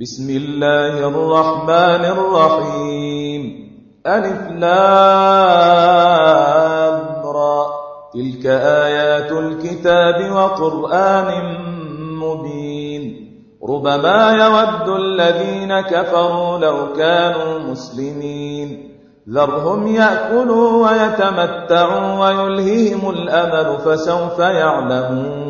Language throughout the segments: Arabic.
بسم الله الرحمن الرحيم. ألف لامرى تلك آيات الكتاب وقرآن مبين. ربما يود الذين كفروا لو كانوا مسلمين. ذرهم يأكلوا ويتمتعوا ويلههم الأمل فسوف يعلمون.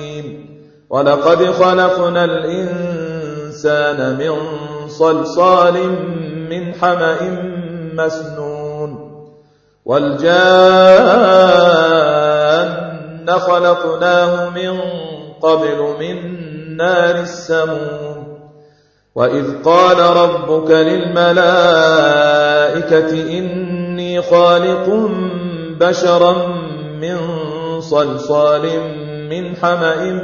ولقد خلقنا الإنسان من صلصال من حمأ مسنون والجان خلقناه من قبل من نار السموم وإذ قال ربك للملائكة إني خالق بشرا من صلصال من حمأ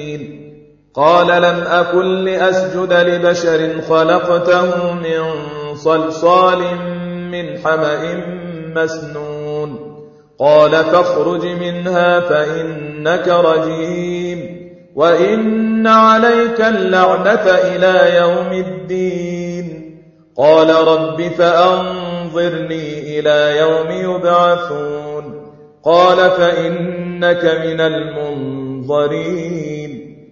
قال لم أكن لأسجد لبشر خلقته من صلصال من حمأ مسنون. قال فاخرج منها فإنك رجيم. وإن عليك اللعنة إلى يوم الدين. قال رب فأنظرني إلى يوم يبعثون. قال فإنك من المنظرين.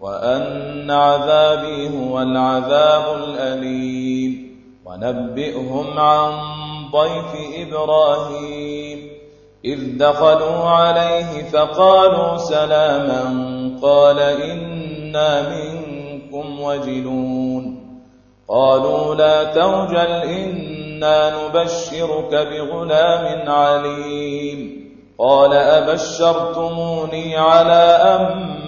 وأن عذابي هو العذاب الأليم ونبئهم عن ضيف إبراهيم إذ دخلوا عليه فقالوا سلاما قال إنا منكم وجلون قالوا لا توجل إنا نبشرك بغلام عليم قال أبشرتموني على أن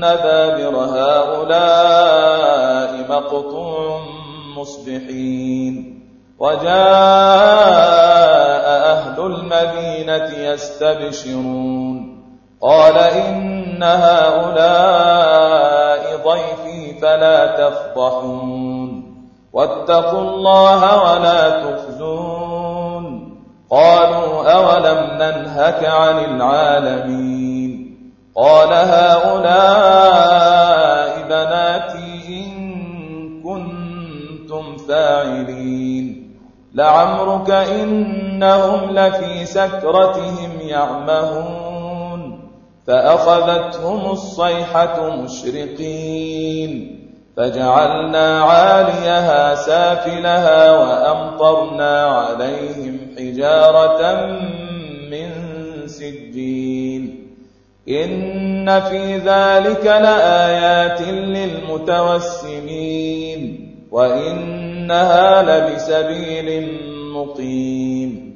دابر هؤلاء مقطوع مصبحين وجاء أهل المدينة يستبشرون قال إن هؤلاء ضيفي فلا تفضحون واتقوا الله ولا تخزون قالوا أولم ننهك عن العالمين سكرتهم يعمهون فأخذتهم الصيحة مشرقين فجعلنا عاليها سافلها وأمطرنا عليهم حجارة من سجين إن في ذلك لآيات للمتوسمين وإنها لبسبيل مقيم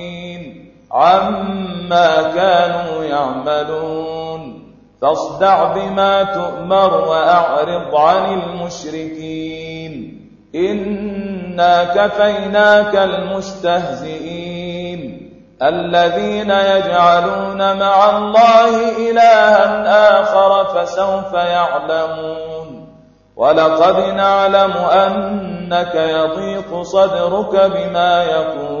عما كانوا يعملون فاصدع بما تؤمر وأعرض عن المشركين إنا كفيناك المستهزئين الذين يجعلون مع الله إلها آخر فسوف يعلمون ولقد نعلم أنك يضيق صدرك بما يقولون